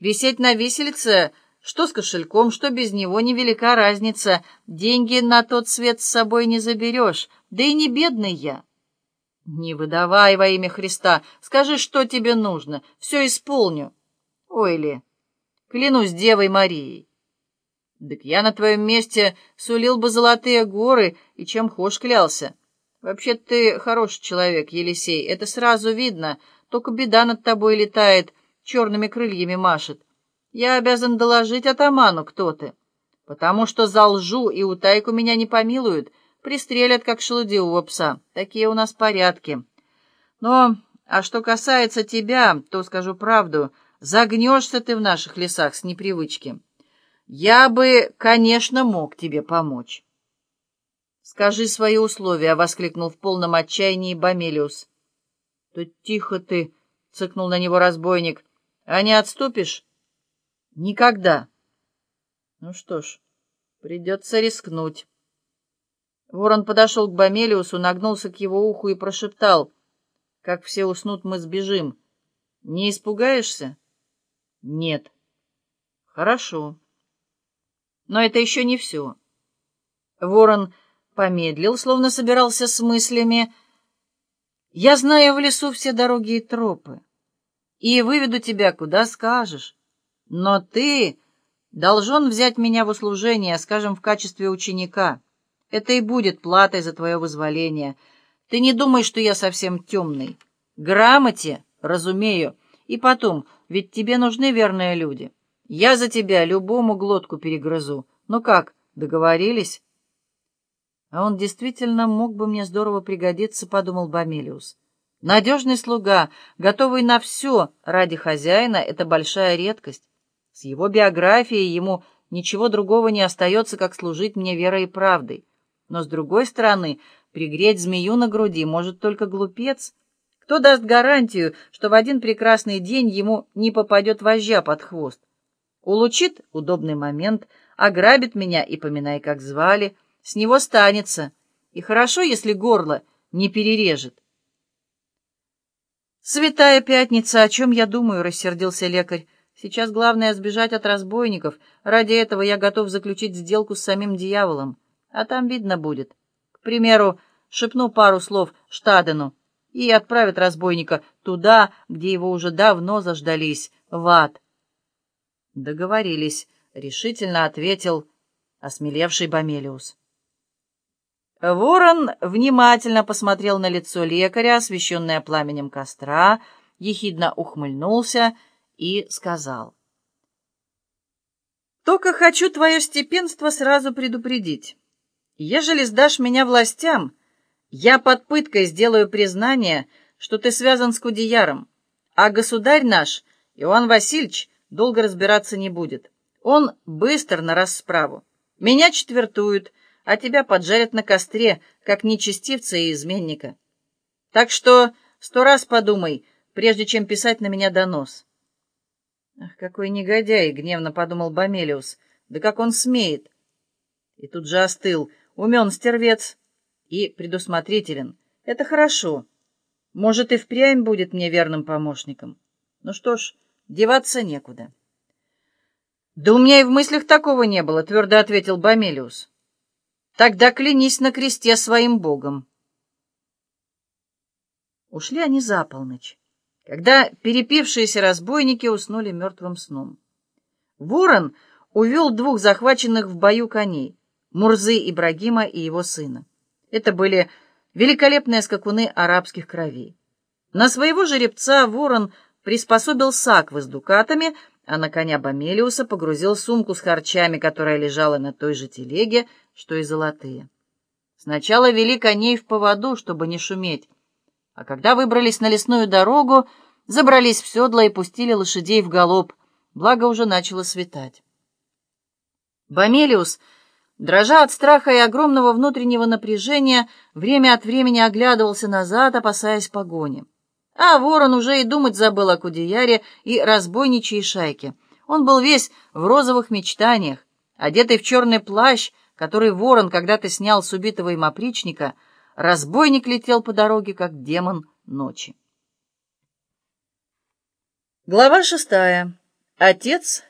Висеть на виселице, что с кошельком, что без него, невелика разница. Деньги на тот свет с собой не заберешь, да и не бедный я. Не выдавай во имя Христа, скажи, что тебе нужно, все исполню. Ой ли, клянусь Девой Марией. Так я на твоем месте сулил бы золотые горы и чем хошь клялся. Вообще ты хороший человек, Елисей, это сразу видно, только беда над тобой летает, черными крыльями машет. Я обязан доложить атаману, кто ты, потому что за лжу и утайку меня не помилуют, пристрелят, как шелудивого пса. Такие у нас порядки. Но, а что касается тебя, то скажу правду, загнешься ты в наших лесах с непривычки. Я бы, конечно, мог тебе помочь. «Скажи свои условия!» — воскликнул в полном отчаянии Бомелиус. «Да тихо ты!» — цыкнул на него разбойник. «А не отступишь?» «Никогда!» «Ну что ж, придется рискнуть». Ворон подошел к Бомелиусу, нагнулся к его уху и прошептал. «Как все уснут, мы сбежим. Не испугаешься?» «Нет». «Хорошо». Но это еще не все. Ворон помедлил, словно собирался с мыслями. «Я знаю в лесу все дороги и тропы, и выведу тебя, куда скажешь. Но ты должен взять меня в услужение, скажем, в качестве ученика. Это и будет платой за твое вызволение. Ты не думай, что я совсем темный. Грамоте, разумею. И потом, ведь тебе нужны верные люди». Я за тебя любому глотку перегрызу. Ну как, договорились?» «А он действительно мог бы мне здорово пригодиться», — подумал Бамелиус. «Надежный слуга, готовый на все ради хозяина, — это большая редкость. С его биографией ему ничего другого не остается, как служить мне верой и правдой. Но, с другой стороны, пригреть змею на груди может только глупец. Кто даст гарантию, что в один прекрасный день ему не попадет вожжа под хвост? Улучит удобный момент, ограбит меня и поминай, как звали, с него станется. И хорошо, если горло не перережет. «Святая пятница, о чем я думаю?» — рассердился лекарь. «Сейчас главное сбежать от разбойников. Ради этого я готов заключить сделку с самим дьяволом. А там видно будет. К примеру, шепну пару слов Штадену и отправят разбойника туда, где его уже давно заждались, в ад». «Договорились», — решительно ответил осмелевший Бомелиус. Ворон внимательно посмотрел на лицо лекаря, освещенное пламенем костра, ехидно ухмыльнулся и сказал. «Только хочу твое степенство сразу предупредить. Ежели сдашь меня властям, я под пыткой сделаю признание, что ты связан с Кудеяром, а государь наш, Иоанн Васильевич, долго разбираться не будет. Он быстр на расправу. Меня четвертуют, а тебя поджарят на костре, как нечестивца и изменника. Так что сто раз подумай, прежде чем писать на меня донос. Ах, какой негодяй, гневно подумал Бомелиус. Да как он смеет? И тут же остыл. Умен стервец и предусмотрителен. Это хорошо. Может, и впрямь будет мне верным помощником. Ну что ж, Деваться некуда. «Да у меня и в мыслях такого не было», — твердо ответил Бомелиус. «Тогда клянись на кресте своим богом». Ушли они за полночь, когда перепившиеся разбойники уснули мертвым сном. Ворон увел двух захваченных в бою коней, Мурзы Ибрагима и его сына. Это были великолепные скакуны арабских кровей. На своего жеребца ворон приспособил саквы с дукатами, а на коня Бомелиуса погрузил сумку с харчами, которая лежала на той же телеге, что и золотые. Сначала вели коней в поводу, чтобы не шуметь, а когда выбрались на лесную дорогу, забрались в седла и пустили лошадей в галоп, благо уже начало светать. Бомелиус, дрожа от страха и огромного внутреннего напряжения, время от времени оглядывался назад, опасаясь погони. А ворон уже и думать забыл о Кудеяре и разбойничьей шайке. Он был весь в розовых мечтаниях, одетый в черный плащ, который ворон когда-то снял с убитого им опричника, разбойник летел по дороге, как демон ночи. Глава шестая. Отец